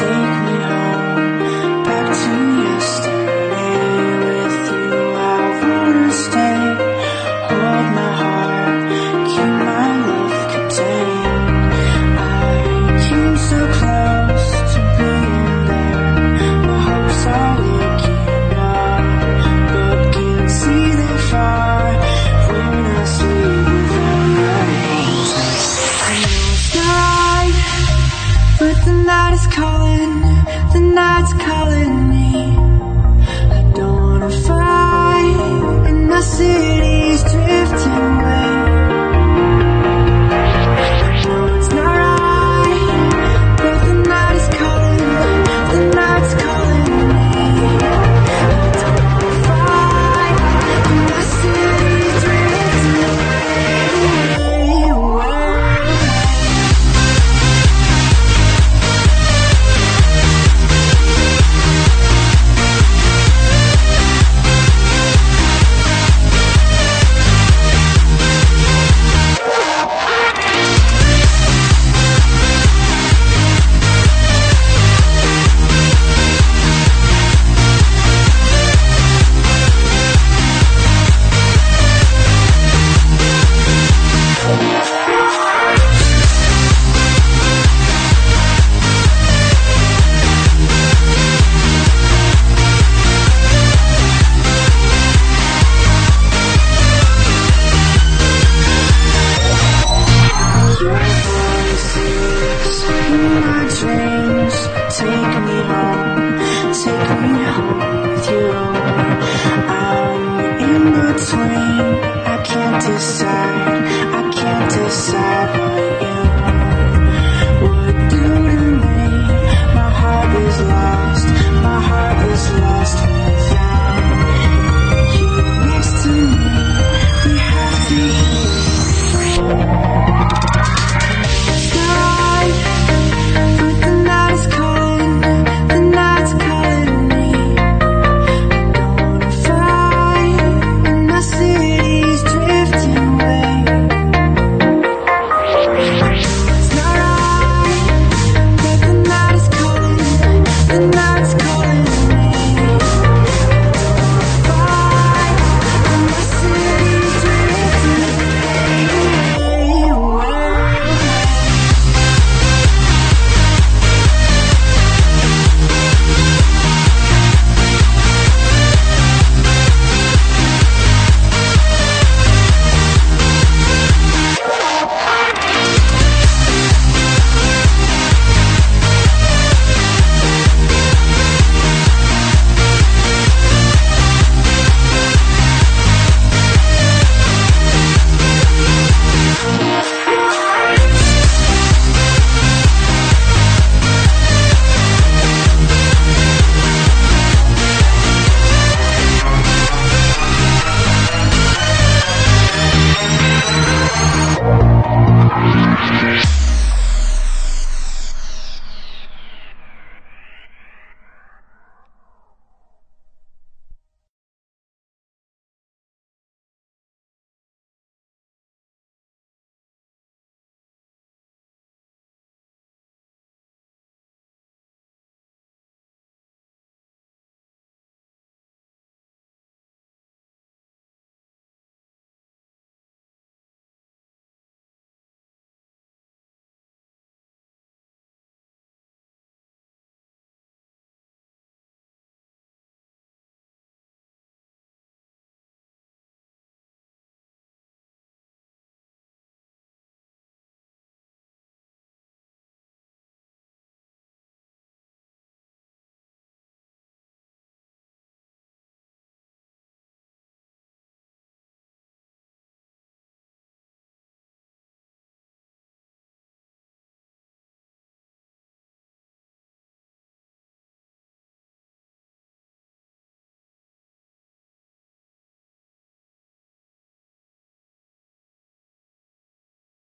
Take me